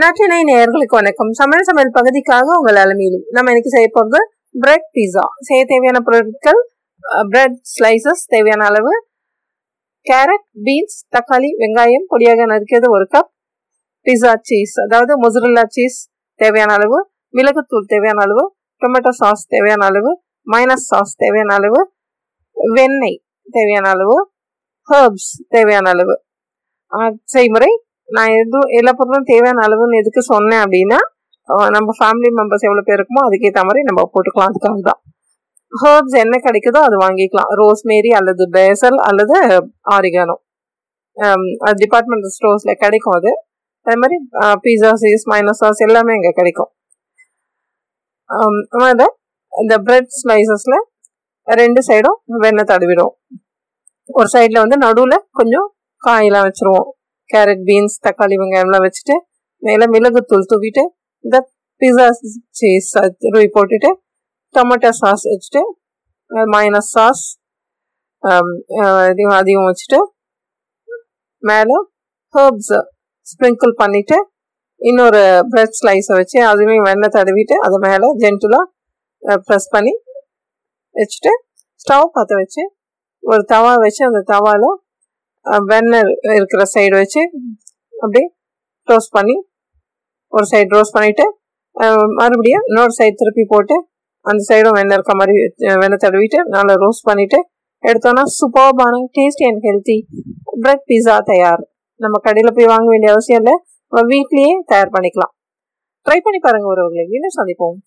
நற்றினை நேர்களுக்கு வணக்கம். சமையல் சமையல் பகுதிக்காக உங்கள் அலமையிலும் நம்ம இன்னைக்கு செய்ய போகிறது பிரெட் பீஸா செய்ய தேவையான பொருட்கள் பிரெட் ஸ்லைசஸ் தேவையான அளவு கேரட் பீன்ஸ் தக்காளி வெங்காயம் பொடியாக நறுக்கியது ஒரு கப் பீஸா சீஸ் அதாவது மொசரல்லா சீஸ் தேவையான அளவு மிளகுத்தூள் தேவையான அளவு டொமேட்டோ சாஸ் தேவையான அளவு மைனஸ் சாஸ் தேவையான அளவு வெண்ணெய் தேவையான அளவு ஹர்ப்ஸ் தேவையான அளவு. செய்முறை நான் எதுவும் எல்லா பொருளும் தேவையான அளவுன்னு எதுக்கு சொன்னேன் அப்படின்னா நம்ம ஃபேமிலி மெம்பர்ஸ் எவ்வளோ பேர் இருக்குமோ அதுக்கேற்ற மாதிரி நம்ம போட்டுக்கலாம். அதுக்காக தான் ஹர்ப்ஸ் என்ன கிடைக்குதோ அது வாங்கிக்கலாம். ரோஸ்மேரி அல்லது பேசல் அல்லது ஆரிகானோ அது டிபார்ட்மெண்டல் ஸ்டோர்ஸில் கிடைக்கும் அது. அதே மாதிரி பீஸா சீஸ் மைனோ சாஸ் எல்லாமே இங்கே கிடைக்கும். அதை இந்த பிரெட் ஸ்லைசஸில் ரெண்டு சைடும் வெண்ணெய் தடவிடும். ஒரு சைடில் வந்து நடுவில் கொஞ்சம் காயெல்லாம் வச்சுருவோம். கேரட் பீன்ஸ் தக்காளி வெங்காயம்லாம் வச்சுட்டு மேலே மிளகுத்தூள் தூவிட்டு இந்த பிஸா சீஸ் துருவி போட்டுட்டு டொமேட்டோ சாஸ் வச்சுட்டு மைனஸ் um, சாஸ் இதையும் அதையும் வச்சுட்டு மேலே ஹர்ப்ஸ் ஸ்ப்ரிங்கிள் பண்ணிவிட்டு இன்னொரு பிரெட் ஸ்லைஸை வச்சு அதுவுமே வெண்ணெய் தடவிட்டு அது மேலே ஜென்டிலாக ப்ரெஸ் பண்ணி வச்சுட்டு ஸ்டவ் பற்ற வச்சு ஒரு தவா வச்சு அந்த தவாவில் வெண்ணெய் இருக்கிற சைடு வச்சு அப்படியே ரோஸ்ட் பண்ணி ஒரு சைடு ரோஸ்ட் பண்ணிவிட்டு மறுபடியும் இன்னொரு சைடு திருப்பி போட்டு அந்த சைடும் வெண்ணெய் இருக்க மாதிரி வெண்ணெய் தடவிட்டு நல்லா ரோஸ்ட் பண்ணிவிட்டு எடுத்தோன்னா சூப்பர்பான tasty and healthy bread pizza தயார். நம்ம கடையில் போய் வாங்க வேண்டிய அவசியம் இல்லை. நம்ம வீட்லேயே தயார் பண்ணிக்கலாம். ட்ரை பண்ணி பாருங்கள் ஒருவர்களை இன்னும் சந்திப்போம்.